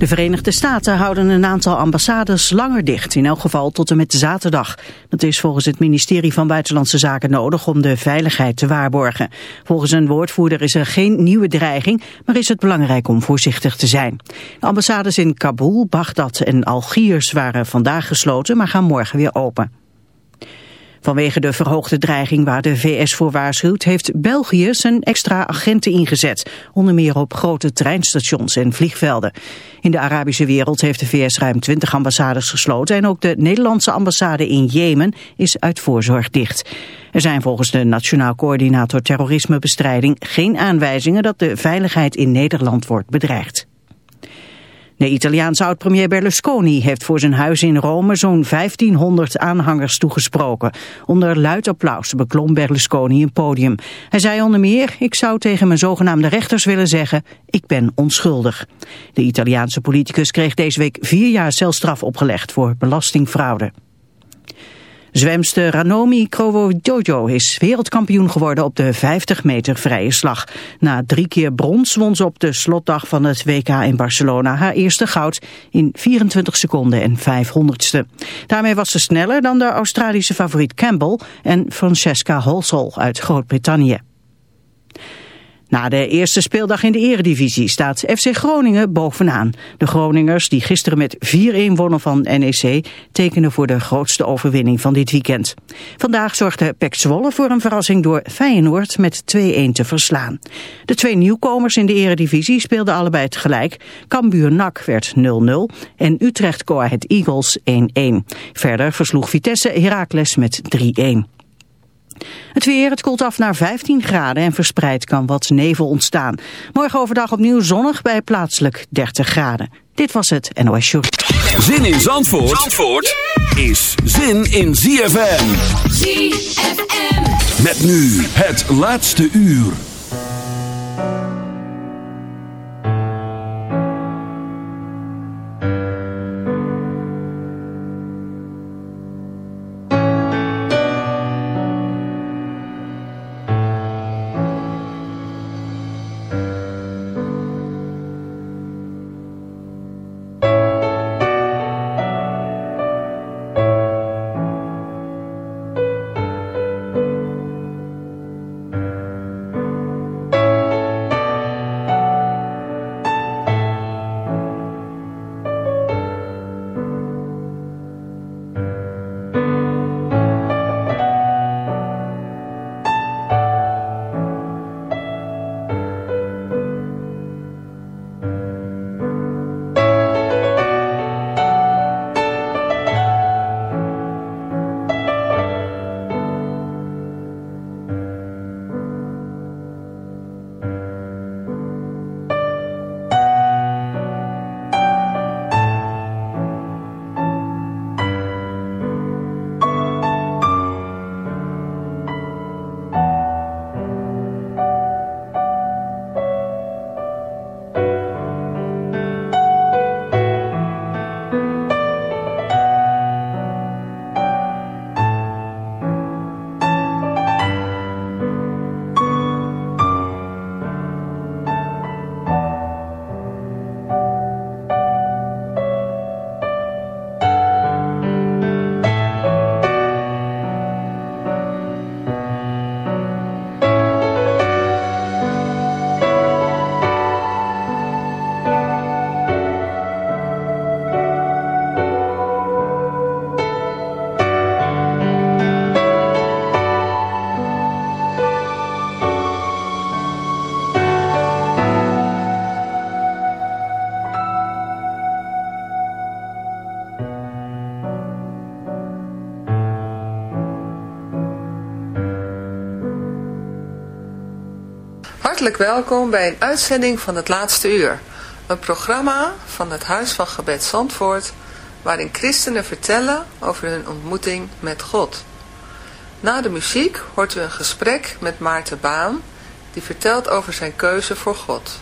De Verenigde Staten houden een aantal ambassades langer dicht, in elk geval tot en met zaterdag. Dat is volgens het ministerie van Buitenlandse Zaken nodig om de veiligheid te waarborgen. Volgens een woordvoerder is er geen nieuwe dreiging, maar is het belangrijk om voorzichtig te zijn. De ambassades in Kabul, Bagdad en Algiers waren vandaag gesloten, maar gaan morgen weer open. Vanwege de verhoogde dreiging waar de VS voor waarschuwt... heeft België zijn extra agenten ingezet. Onder meer op grote treinstations en vliegvelden. In de Arabische wereld heeft de VS ruim 20 ambassades gesloten... en ook de Nederlandse ambassade in Jemen is uit voorzorg dicht. Er zijn volgens de Nationaal Coördinator Terrorismebestrijding... geen aanwijzingen dat de veiligheid in Nederland wordt bedreigd. De Italiaanse oud-premier Berlusconi heeft voor zijn huis in Rome zo'n 1500 aanhangers toegesproken. Onder luid applaus beklom Berlusconi een podium. Hij zei onder meer, ik zou tegen mijn zogenaamde rechters willen zeggen, ik ben onschuldig. De Italiaanse politicus kreeg deze week vier jaar celstraf opgelegd voor belastingfraude. Zwemster Ranomi Krowodjojo is wereldkampioen geworden op de 50 meter vrije slag. Na drie keer brons won ze op de slotdag van het WK in Barcelona haar eerste goud in 24 seconden en 500ste. Daarmee was ze sneller dan de Australische favoriet Campbell en Francesca Holsall uit Groot-Brittannië. Na de eerste speeldag in de eredivisie staat FC Groningen bovenaan. De Groningers, die gisteren met 4-1 wonnen van NEC, tekenen voor de grootste overwinning van dit weekend. Vandaag zorgde Pek Zwolle voor een verrassing door Feyenoord met 2-1 te verslaan. De twee nieuwkomers in de eredivisie speelden allebei tegelijk. Cambuur NAC werd 0-0 en Utrecht Go Ahead Eagles 1-1. Verder versloeg Vitesse Heracles met 3-1. Het weer, het koelt af naar 15 graden en verspreid kan wat nevel ontstaan. Morgen overdag opnieuw zonnig bij plaatselijk 30 graden. Dit was het NOS Show. Zin in Zandvoort, Zandvoort is zin in ZFM. ZFM. Met nu het laatste uur. Hartelijk welkom bij een uitzending van het laatste uur. Een programma van het Huis van Gebed Zandvoort, waarin christenen vertellen over hun ontmoeting met God. Na de muziek hoort u een gesprek met Maarten Baan, die vertelt over zijn keuze voor God.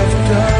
left us.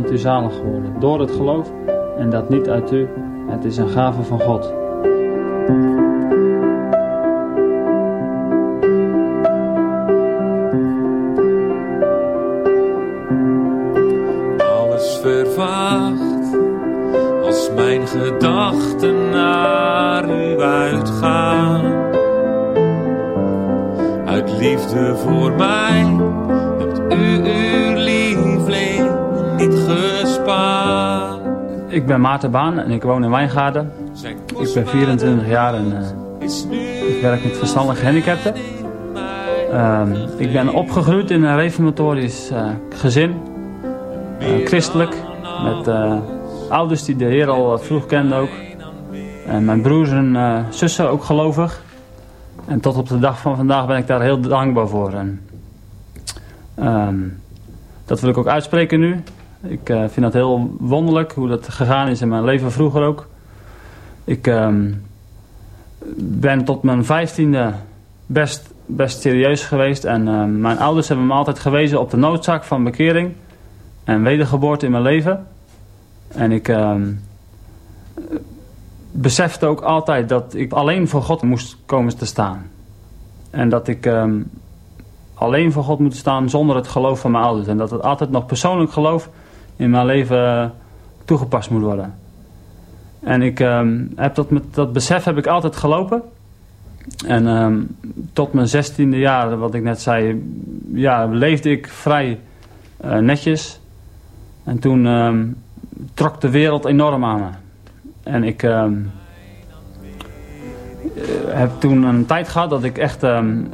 Bent u zalig geworden, door het geloof, en dat niet uit u, het is een gave van God. Ben Maarten Baan en ik woon in Wijngaarden. Ik ben 24 jaar en eh, ik werk met verstandig gehandicapten. Ehm, ik ben opgegroeid in een reformatorisch eh, gezin, eh, christelijk, met ouders die de Heer al vroeg kenden ook. En mijn broers en zussen ook gelovig. En tot op de dag van vandaag ben ik daar heel dankbaar voor. En, ehm, dat wil ik ook uitspreken nu. Ik eh, vind dat heel wonderlijk hoe dat gegaan is in mijn leven vroeger ook. Ik ehm, ben tot mijn vijftiende best, best serieus geweest. En ehm, mijn ouders hebben me altijd gewezen op de noodzaak van bekering en wedergeboorte in mijn leven. En ik ehm, besefte ook altijd dat ik alleen voor God moest komen te staan. En dat ik alleen voor God moet staan zonder het geloof van mijn ouders. En dat het altijd nog persoonlijk geloof in mijn leven toegepast moet worden. En ik ehm, heb dat, met dat besef heb ik altijd gelopen. En ehm, tot mijn zestiende jaar, wat ik net zei, ja, leefde ik vrij eh, netjes. En toen ehm, trok de wereld enorm aan me. En ik heb toen een tijd gehad dat ik echt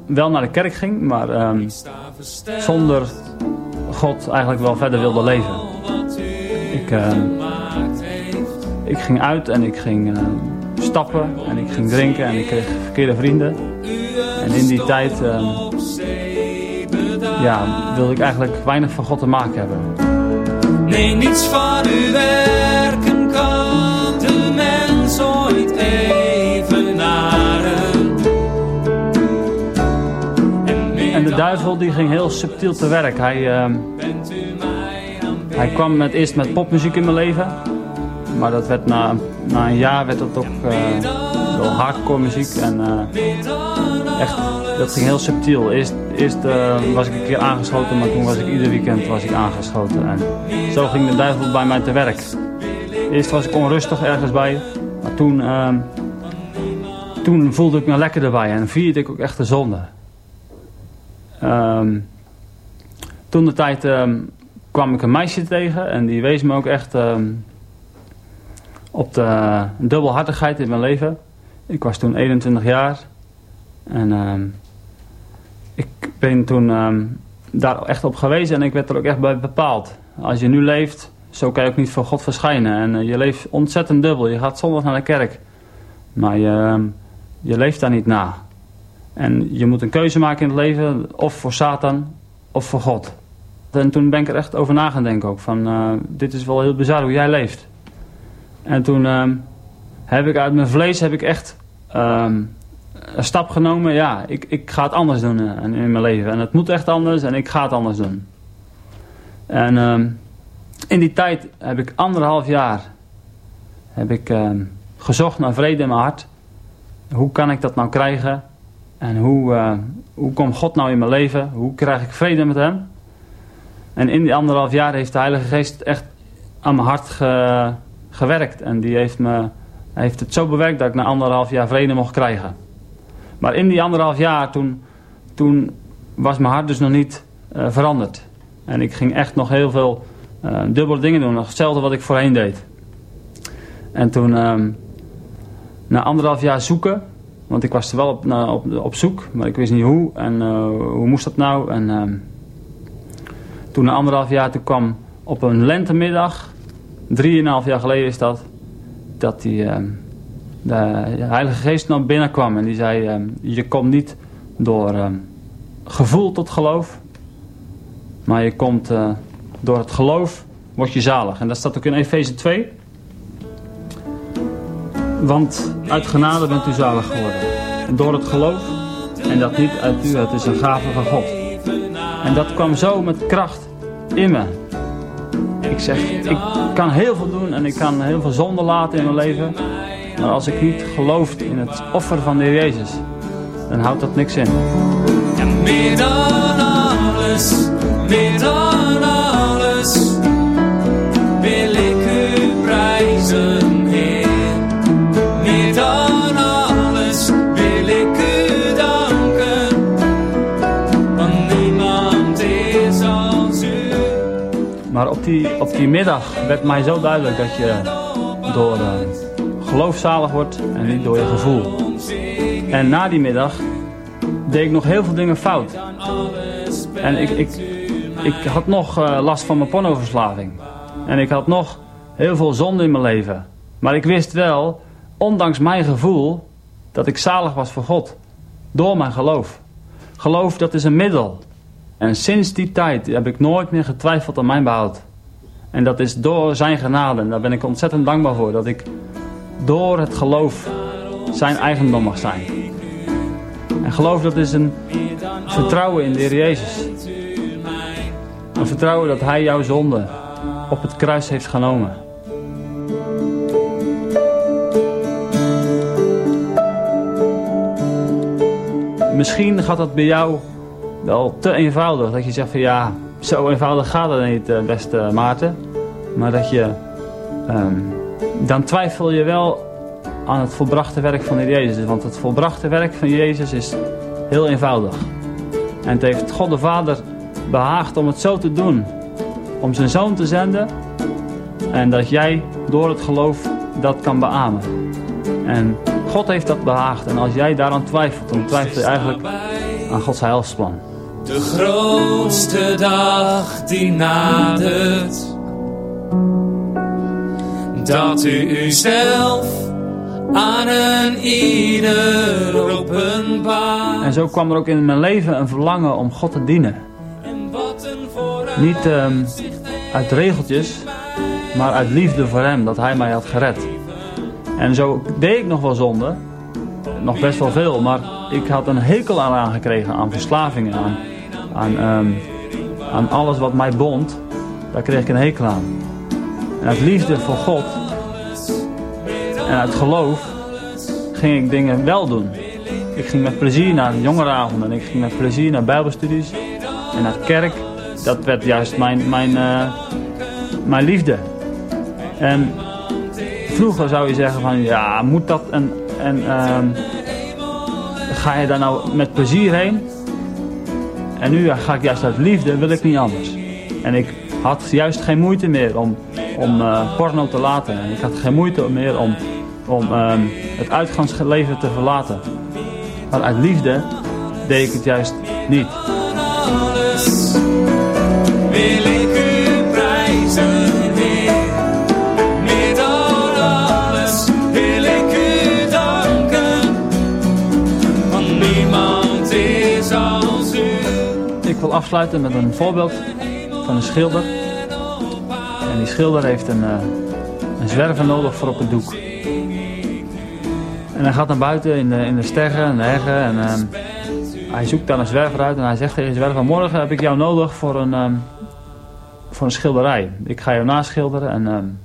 wel naar de kerk ging, maar zonder God eigenlijk wel verder wilde leven. Ik, ehm, ik ging uit en ik ging ehm, stappen en ik ging drinken en ik kreeg verkeerde vrienden. En in die tijd ehm, ja, wilde ik eigenlijk weinig van God te maken hebben. Nee, niets van uw werken de duivel die ging heel subtiel te werk. Hij, ehm, hij kwam met, eerst met popmuziek in mijn leven. Maar dat werd na, na een jaar werd dat ook eh, wel hardcore muziek. En eh, echt, dat ging heel subtiel. Eerst, eerst eh, was ik een keer aangeschoten, maar toen was ik ieder weekend was ik aangeschoten. En zo ging de duivel bij mij te werk. Eerst was ik onrustig ergens bij. Maar toen, ehm, toen voelde ik me lekker erbij. En vierde ik ook echt de zonde. Ehm, toen de tijd ehm, kwam ik een meisje tegen. En die wees me ook echt ehm, op de dubbelhartigheid in mijn leven. Ik was toen 21 jaar. En ik ben toen daar echt op gewezen en ik werd er ook echt bij bepaald. Als je nu leeft, zo kan je ook niet voor God verschijnen. En eh, je leeft ontzettend dubbel. Je gaat zondag naar de kerk. Maar je leeft daar niet na. En je moet een keuze maken in het leven, of voor Satan, of voor God. En toen ben ik er echt over na gaan denken ook. Van, eh, dit is wel heel bizar hoe jij leeft. En toen ehm, heb ik uit mijn vlees heb ik echt ehm, een stap genomen. Ja, ik, ik ga het anders doen eh, in mijn leven. En het moet echt anders en ik ga het anders doen. En ehm, in die tijd heb ik anderhalf jaar heb ik, gezocht naar vrede in mijn hart. Hoe kan ik dat nou krijgen? En hoe, eh, hoe komt God nou in mijn leven? Hoe krijg ik vrede met hem? En in die anderhalf jaar heeft de Heilige Geest echt aan mijn hart ge- gewerkt. En die heeft, me, heeft het zo bewerkt dat ik na anderhalf jaar vrede mocht krijgen. Maar in die anderhalf jaar, toen, toen was mijn hart dus nog niet eh, veranderd. En ik ging echt nog heel veel eh, dubbele dingen doen. Nog hetzelfde wat ik voorheen deed. En toen, ehm, na anderhalf jaar zoeken, want ik was er wel op, op, op zoek, maar ik wist niet hoe en eh, hoe moest dat nou. En ehm, toen na anderhalf jaar, toen kwam op een lentemiddag, drieënhalf jaar geleden is dat, dat die, ehm, de Heilige Geest naar binnen kwam en die zei, ehm, je komt niet door gevoel tot geloof, maar je komt eh, door het geloof, word je zalig. En dat staat ook in Efeze 2. Want uit genade bent u zalig geworden. Door het geloof. En dat niet uit u, het is een gave van God. En dat kwam zo met kracht in me. zeg, ik kan heel veel doen en ik kan heel veel zonde laten in mijn leven. Maar als ik niet geloof in het offer van de Heer Jezus, dan houdt dat niks in. Ja, meer dan alles, meer dan op die, middag werd mij zo duidelijk dat je door uh, geloof zalig wordt en niet door je gevoel. En na die middag deed ik nog heel veel dingen fout. En ik, ik, ik had nog uh, last van mijn pornoverslaving. En ik had nog heel veel zonde in mijn leven. Maar ik wist wel, ondanks mijn gevoel, dat ik zalig was voor God. Door mijn geloof. Geloof, dat is een middel. En sinds die tijd heb ik nooit meer getwijfeld aan mijn behoud. En dat is door zijn genade. En daar ben ik ontzettend dankbaar voor. Dat ik door het geloof zijn eigendom mag zijn. En geloof dat is een vertrouwen in de Heer Jezus. Een vertrouwen dat Hij jouw zonde op het kruis heeft genomen. Misschien gaat dat bij jou wel te eenvoudig. Dat je zegt van ja, zo eenvoudig gaat het niet, beste Maarten. Maar dat je, um, dan twijfel je wel aan het volbrachte werk van Jezus. Want het volbrachte werk van Jezus is heel eenvoudig. En het heeft God de Vader behaagd om het zo te doen. Om zijn zoon te zenden. En dat jij door het geloof dat kan beamen. En God heeft dat behaagd. En als jij daaraan twijfelt, dan twijfel je eigenlijk aan Gods heilsplan. De grootste dag die nadert. Dat u uzelf aan een ieder openbaar. En zo kwam er ook in mijn leven een verlangen om God te dienen. Niet um, uit regeltjes, maar uit liefde voor hem, dat hij mij had gered. En zo deed ik nog wel zonde, nog best wel veel, maar ik had een hekel aan aangekregen aan verslavingen, aan, aan, um, aan alles wat mij bond. Daar kreeg ik een hekel aan. En uit liefde voor God en uit geloof ging ik dingen wel doen. Ik ging met plezier naar jongerenavonden. Ik ging met plezier naar bijbelstudies. En naar kerk. Dat werd juist mijn, mijn, uh, mijn liefde. En vroeger zou je zeggen van ja, moet dat en, en uh, ga je daar nou met plezier heen? En nu ga ik juist uit liefde, wil ik niet anders. En ik had juist geen moeite meer om, om uh, porno te laten. En ik had geen moeite meer om om um, het uitgangsleven te verlaten. Maar uit liefde deed ik het juist niet. Afsluiten met een voorbeeld van een schilder. En die schilder heeft een, uh, een zwerver nodig voor op het doek. En hij gaat naar buiten in de, in de steggen en de heggen. En uh, hij zoekt dan een zwerver uit. En hij zegt tegen de zwerver, morgen heb ik jou nodig voor een, um, voor een schilderij. Ik ga jou naschilderen. En um,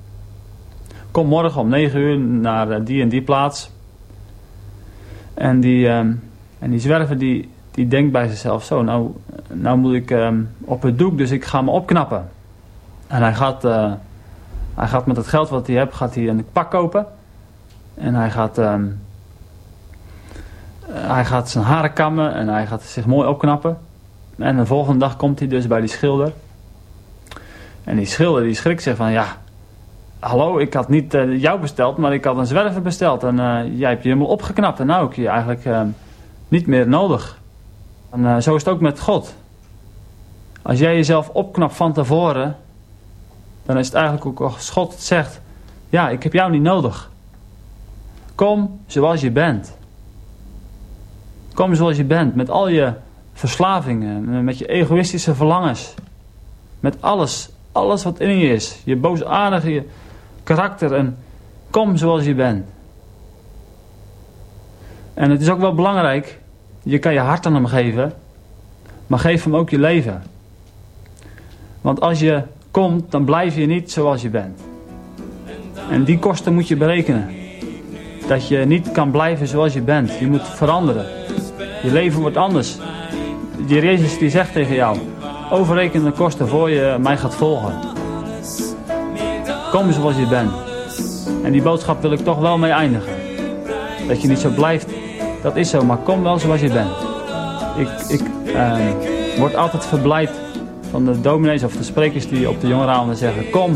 kom morgen om 9 uur naar die en die plaats. En die, um, en die zwerver die, die denkt bij zichzelf, zo nou, nou moet ik op het doek. Dus ik ga me opknappen. En hij gaat, uh, hij gaat met het geld wat hij heeft, gaat hij een pak kopen. En hij gaat, um, hij gaat zijn haren kammen en hij gaat zich mooi opknappen. En de volgende dag komt hij dus bij die schilder. En die schilder die schrikt zich van ja, hallo, ik had niet uh, jou besteld, maar ik had een zwerver besteld. En uh, jij hebt je helemaal opgeknapt en nou heb je eigenlijk uh, niet meer nodig. En zo is het ook met God. Als jij jezelf opknapt van tevoren, dan is het eigenlijk ook als God zegt, ja, ik heb jou niet nodig. Kom zoals je bent. Kom zoals je bent, met al je verslavingen, met je egoïstische verlangens. Met alles, alles wat in je is. Je boosaardige karakter en kom zoals je bent. En het is ook wel belangrijk, je kan je hart aan hem geven, maar geef hem ook je leven. Want als je komt, dan blijf je niet zoals je bent. En die kosten moet je berekenen. Dat je niet kan blijven zoals je bent. Je moet veranderen. Je leven wordt anders. Die Jezus die zegt tegen jou, overreken de kosten voor je mij gaat volgen. Kom zoals je bent. En die boodschap wil ik toch wel mee eindigen. Dat je niet zo blijft, dat is zo, maar kom wel zoals je bent. Ik, ik eh, word altijd verblijd van de dominees of de sprekers die op de jongerenavonden zeggen... Kom,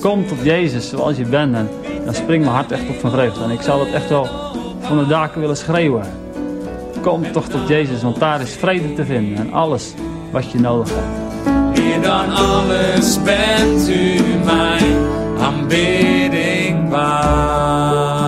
kom tot Jezus zoals je bent. En dan springt mijn hart echt op van vreugde. En ik zal het echt wel van de daken willen schreeuwen. Kom toch tot Jezus, want daar is vrede te vinden. En alles wat je nodig hebt. Meer dan alles bent u mijn aanbidding waard.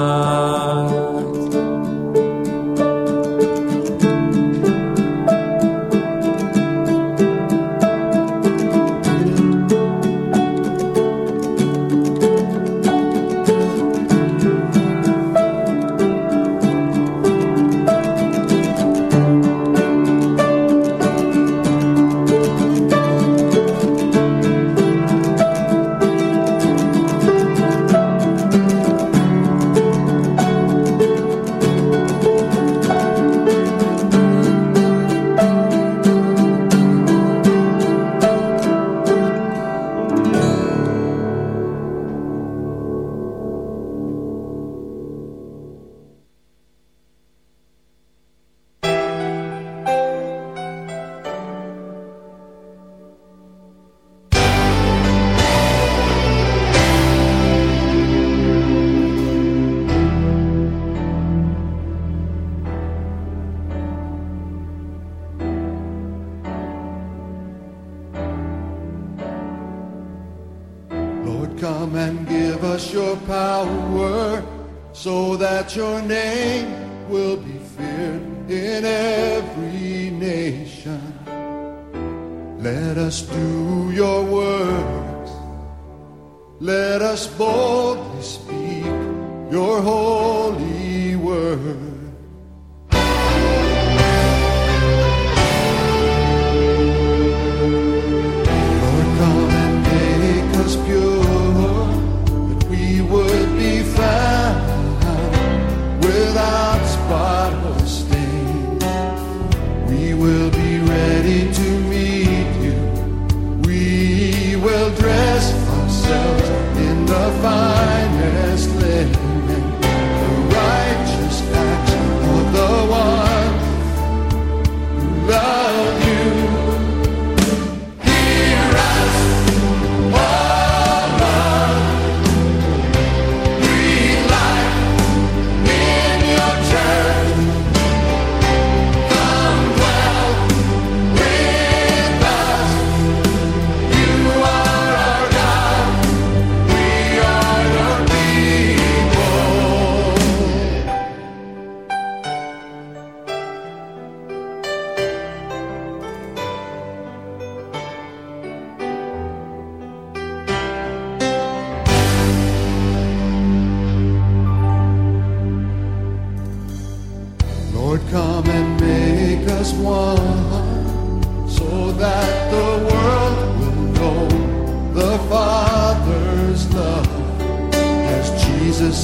Power so that your name will be feared in every nation. Let us do your works. Let us boldly speak your holy word. Lord, come and make us pure,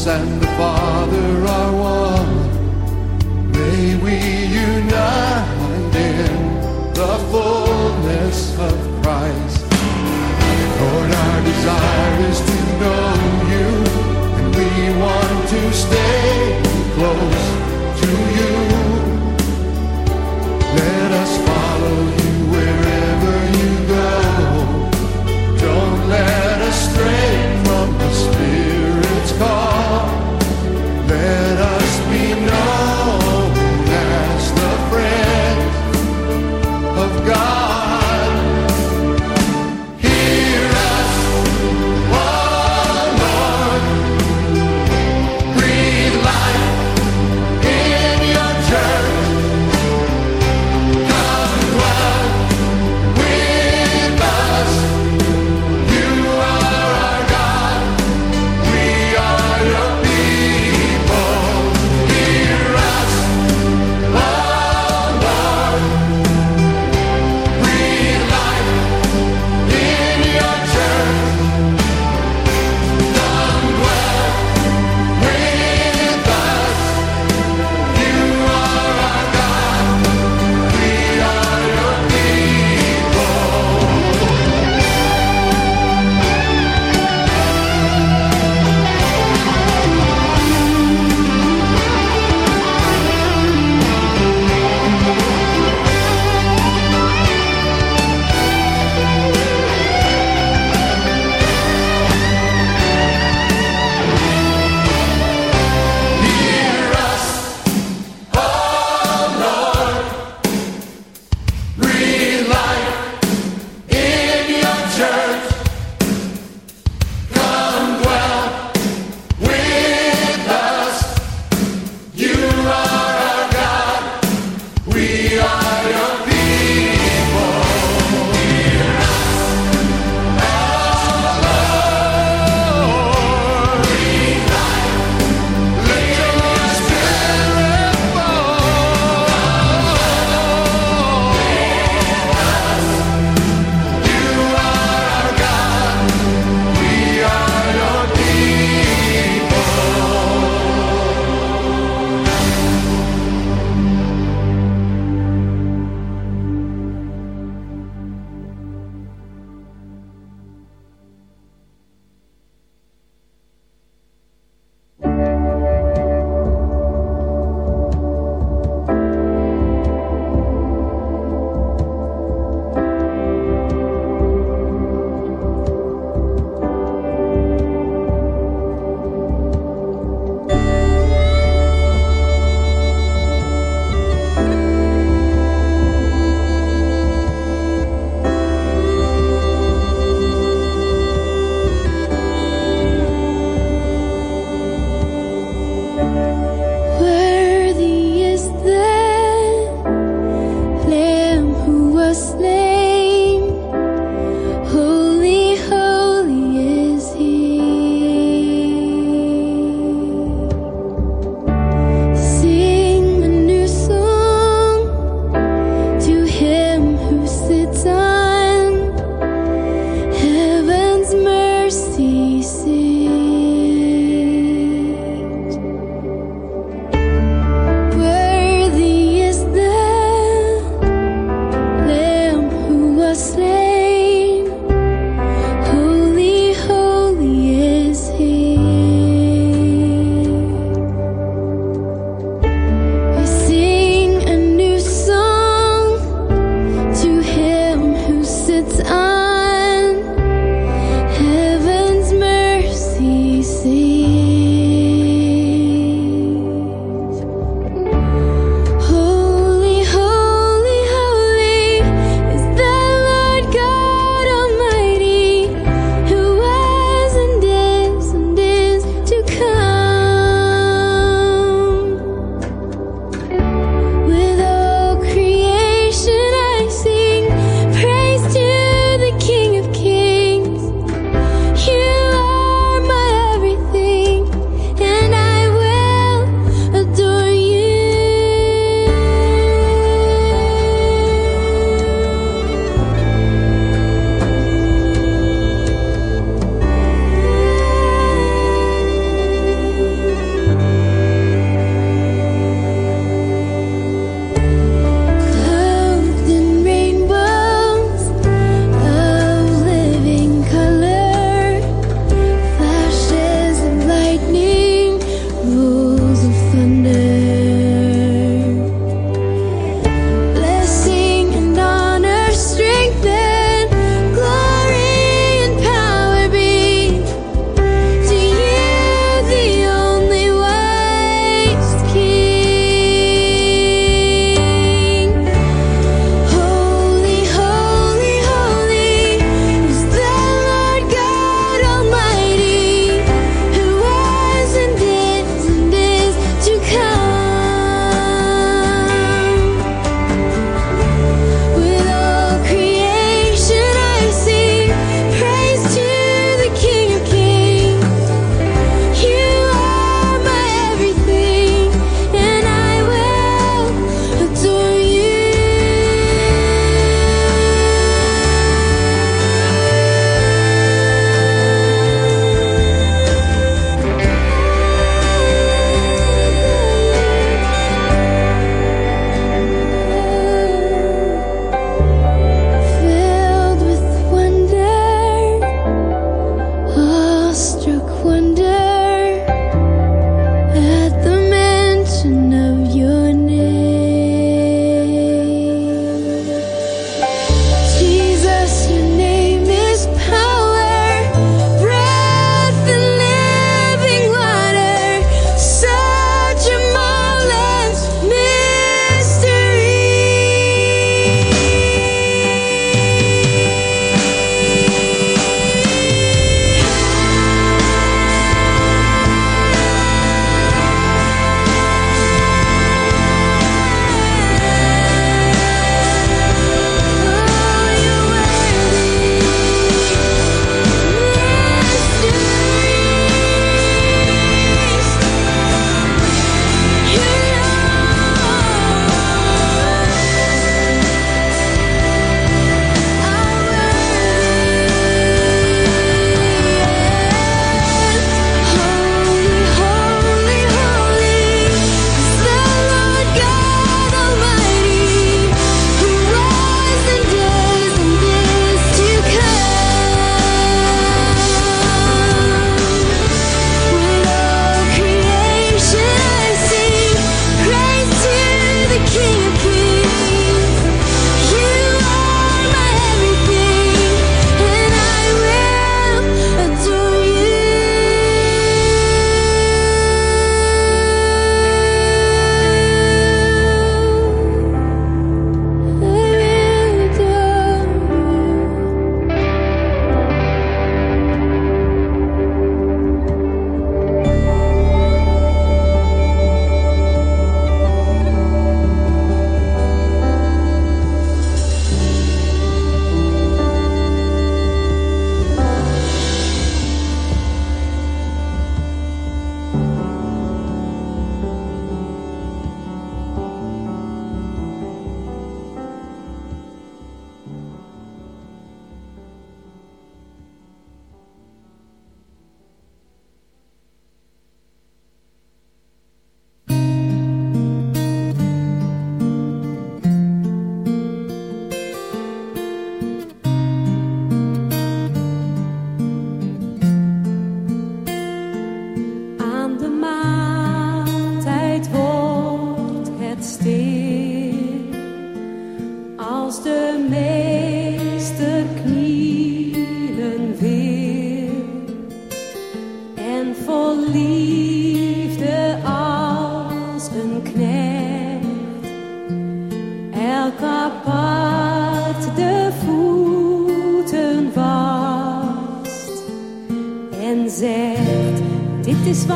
sun sleep.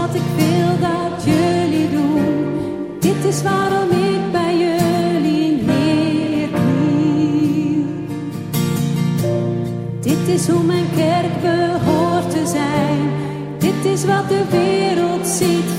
wat ik wil dat jullie doen. Dit is waarom ik bij jullie neerkniel. Dit is hoe mijn kerk behoort te zijn. Dit is wat de wereld ziet.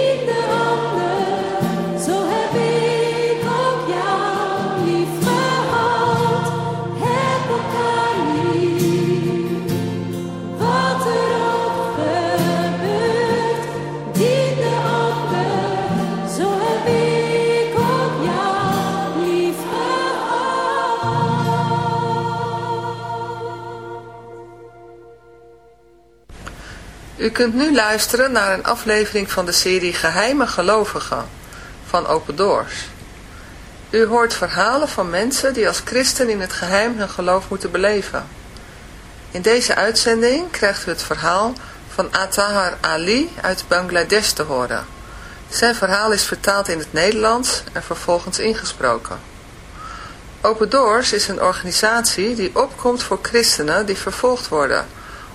vida. U kunt nu luisteren naar een aflevering van de serie Geheime Gelovigen van Open Doors. U hoort verhalen van mensen die als christen in het geheim hun geloof moeten beleven. In deze uitzending krijgt u het verhaal van Atahar Ali uit Bangladesh te horen. Zijn verhaal is vertaald in het Nederlands en vervolgens ingesproken. Open Doors is een organisatie die opkomt voor christenen die vervolgd worden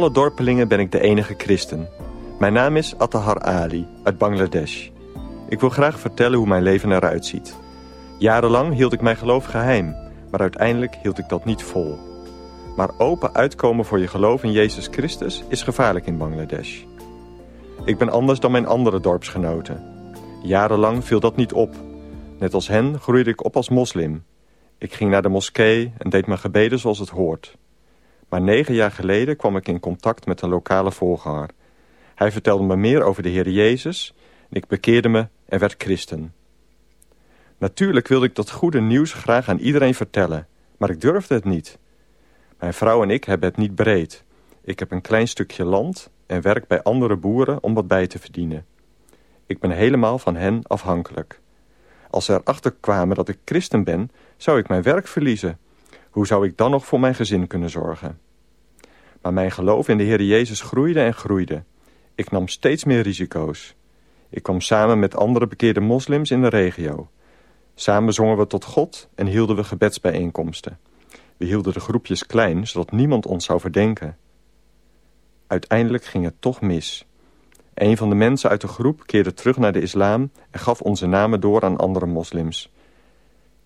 alle dorpelingen ben ik de enige christen. Mijn naam is Attahar Ali uit Bangladesh. Ik wil graag vertellen hoe mijn leven eruit ziet. Jarenlang hield ik mijn geloof geheim, maar uiteindelijk hield ik dat niet vol. Maar open uitkomen voor je geloof in Jezus Christus is gevaarlijk in Bangladesh. Ik ben anders dan mijn andere dorpsgenoten. Jarenlang viel dat niet op. Net als hen groeide ik op als moslim. Ik ging naar de moskee en deed mijn gebeden zoals het hoort. Maar negen jaar geleden kwam ik in contact met een lokale voorganger. Hij vertelde me meer over de Heer Jezus en ik bekeerde me en werd christen. Natuurlijk wilde ik dat goede nieuws graag aan iedereen vertellen, maar ik durfde het niet. Mijn vrouw en ik hebben het niet breed. Ik heb een klein stukje land en werk bij andere boeren om wat bij te verdienen. Ik ben helemaal van hen afhankelijk. Als ze erachter kwamen dat ik christen ben, zou ik mijn werk verliezen. Hoe zou ik dan nog voor mijn gezin kunnen zorgen? Maar mijn geloof in de Heer Jezus groeide en groeide. Ik nam steeds meer risico's. Ik kwam samen met andere bekeerde moslims in de regio. Samen zongen we tot God en hielden we gebedsbijeenkomsten. We hielden de groepjes klein, zodat niemand ons zou verdenken. Uiteindelijk ging het toch mis. Een van de mensen uit de groep keerde terug naar de islam... en gaf onze namen door aan andere moslims.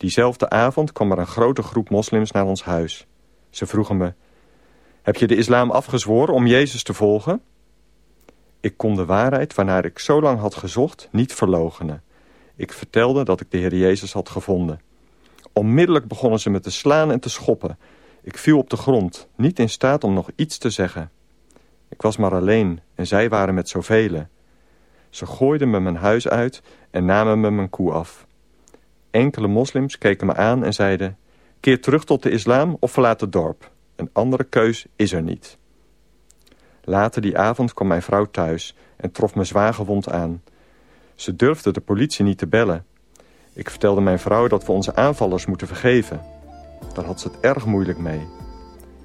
Diezelfde avond kwam er een grote groep moslims naar ons huis. Ze vroegen me... Heb je de islam afgezworen om Jezus te volgen? Ik kon de waarheid waarnaar ik zo lang had gezocht niet verloochenen. Ik vertelde dat ik de Heer Jezus had gevonden. Onmiddellijk begonnen ze me te slaan en te schoppen. Ik viel op de grond, niet in staat om nog iets te zeggen. Ik was maar alleen en zij waren met zoveel. Ze gooiden me mijn huis uit en namen me mijn koe af. Enkele moslims keken me aan en zeiden... keer terug tot de islam of verlaat het dorp. Een andere keus is er niet. Later die avond kwam mijn vrouw thuis en trof me zwaar gewond aan. Ze durfde de politie niet te bellen. Ik vertelde mijn vrouw dat we onze aanvallers moeten vergeven. Daar had ze het erg moeilijk mee.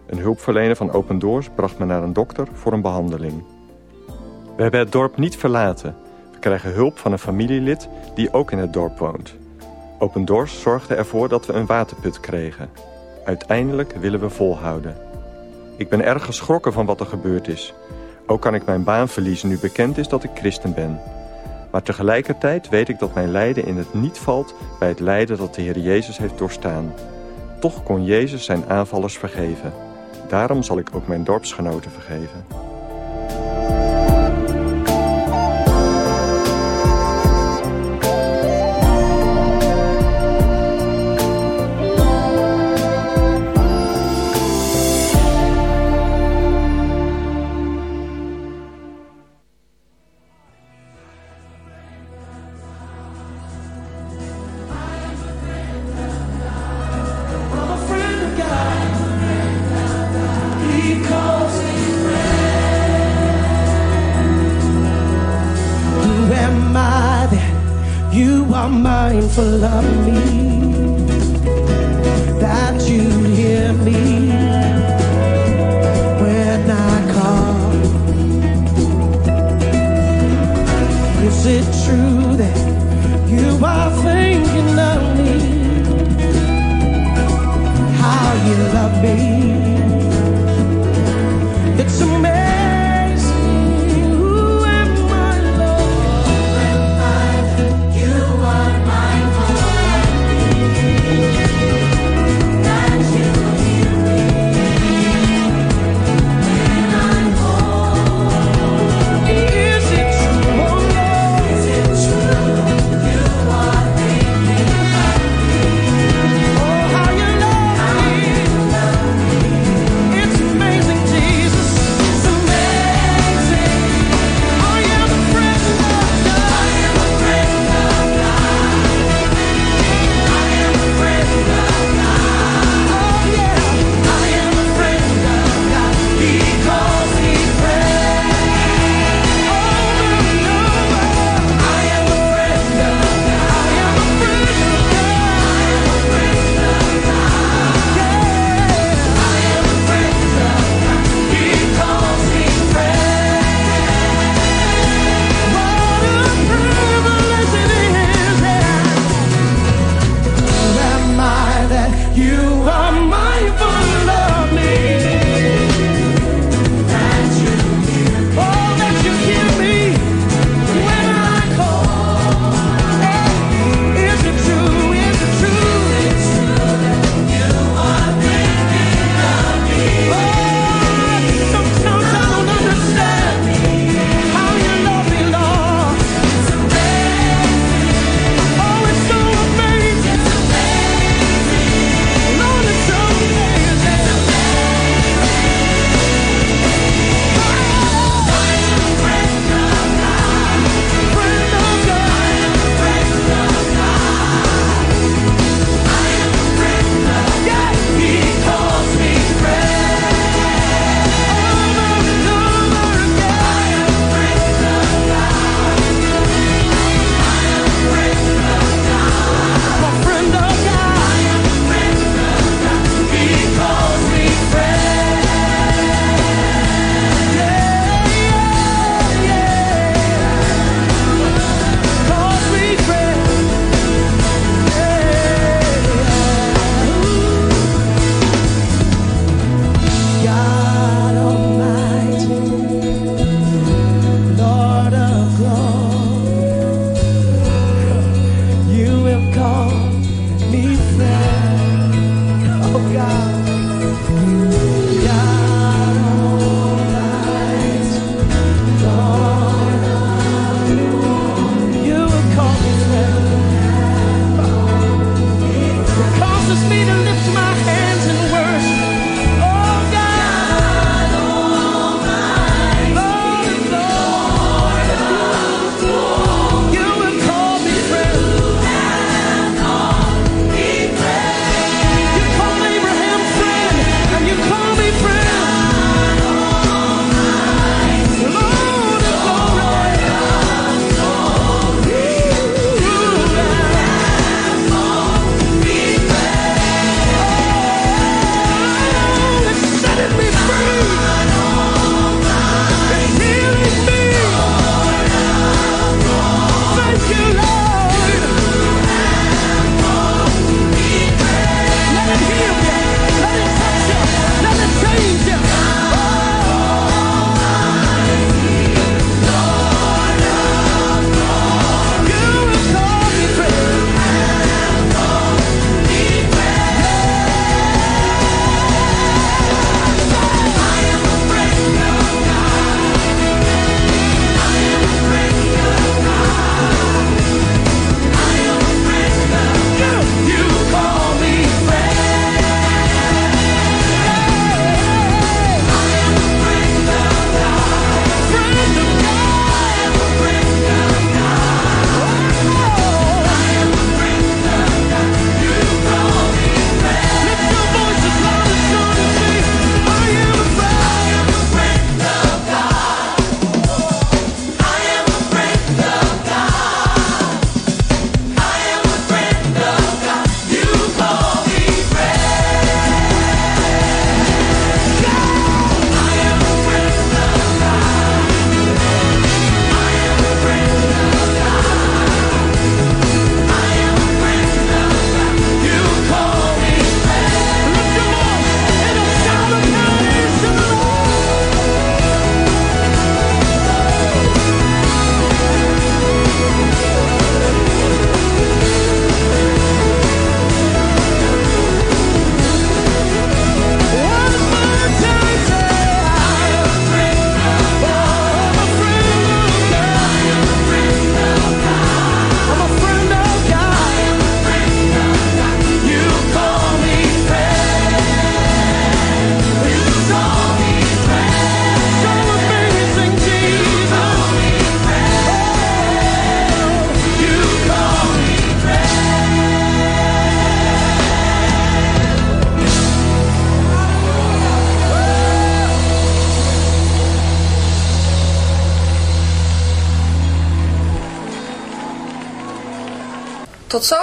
Een hulpverlener van Open Doors bracht me naar een dokter voor een behandeling. We hebben het dorp niet verlaten. We krijgen hulp van een familielid die ook in het dorp woont. Open Doors zorgde ervoor dat we een waterput kregen. Uiteindelijk willen we volhouden. Ik ben erg geschrokken van wat er gebeurd is. Ook kan ik mijn baan verliezen nu bekend is dat ik christen ben. Maar tegelijkertijd weet ik dat mijn lijden in het niet valt... bij het lijden dat de Heer Jezus heeft doorstaan. Toch kon Jezus zijn aanvallers vergeven. Daarom zal ik ook mijn dorpsgenoten vergeven.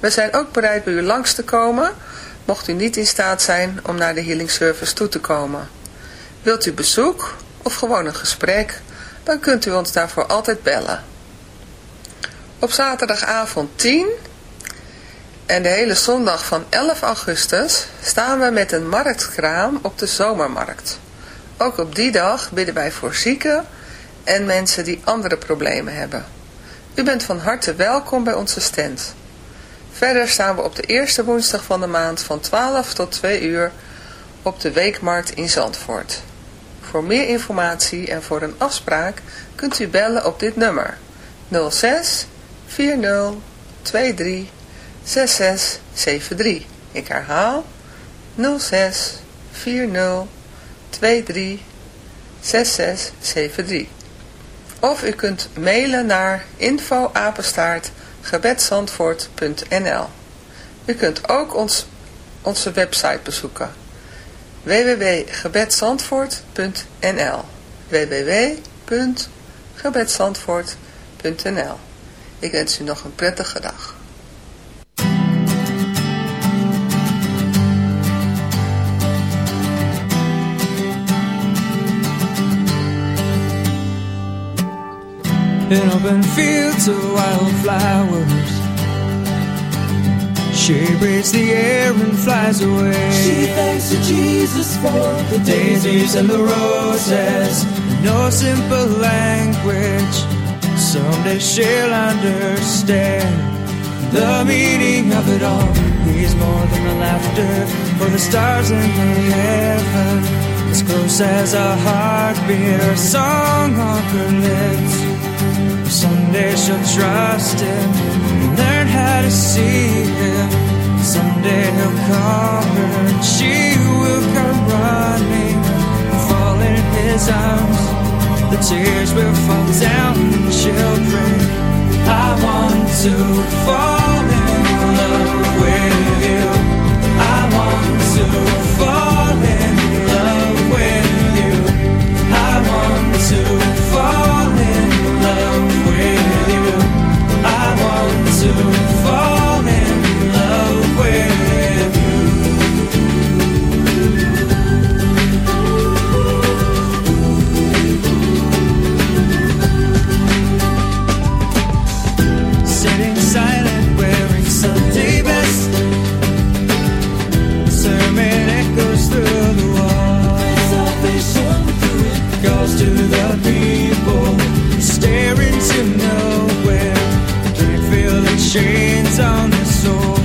We zijn ook bereid bij u langs te komen, mocht u niet in staat zijn om naar de healing service toe te komen. Wilt u bezoek of gewoon een gesprek, dan kunt u ons daarvoor altijd bellen. Op zaterdagavond 10 en de hele zondag van 11 augustus staan we met een marktkraam op de zomermarkt. Ook op die dag bidden wij voor zieken en mensen die andere problemen hebben. U bent van harte welkom bij onze stand. Verder staan we op de eerste woensdag van de maand van 12 tot 2 uur op de Weekmarkt in Zandvoort. Voor meer informatie en voor een afspraak kunt u bellen op dit nummer 06 40 23 6673. Ik herhaal 06 40 23 6673. Of u kunt mailen naar info apenstaart gebedsandvoort.nl U kunt ook ons, onze website bezoeken. www.gebedsandvoort.nl www.gebedsandvoort.nl Ik wens u nog een prettige dag. In open fields of wildflowers. She breathes the air and flies away. She thanks to Jesus for the daisies and the roses, no simple language. Someday she'll understand the meaning of it all. He's more than the laughter for the stars in the heaven. As close as a heartbeat, a song on her lips. Someday she'll trust him, and learn how to see him. Someday he'll call her, and she will come running, fall in his arms. The tears will fall down, and she'll pray. I want to fall in love with you. I want to fall in love with you. I want to fall to fall in love with on the soul.